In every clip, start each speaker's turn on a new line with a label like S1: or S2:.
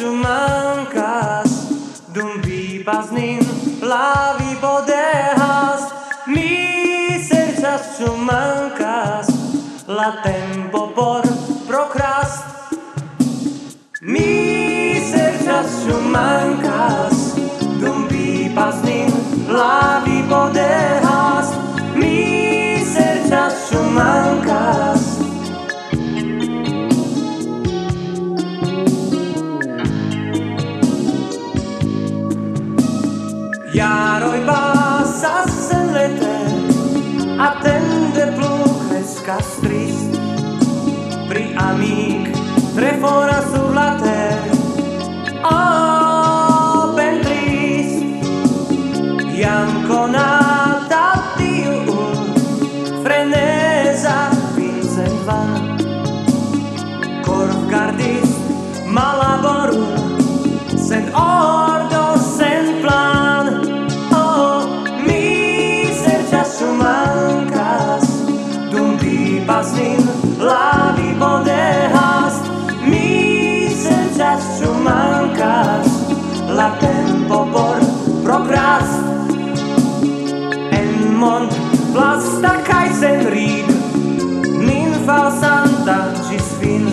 S1: mankas dum vivas nin la vivo dejas mi serĉas ĉu mankas la tempo por procrast. Mi serĉas ĉu mankas. Jaroj pasas sen lete Attende plu crescas trist Pri amic trefora sur la terre Oh, ben trist Iam conata tiu gardis malaborum la tempo por prokrast En mond plasta kaj sen rig Nin falsanta ĝis fin.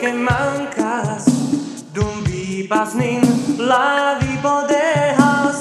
S1: que mancas d'un vi pas la vi bodejas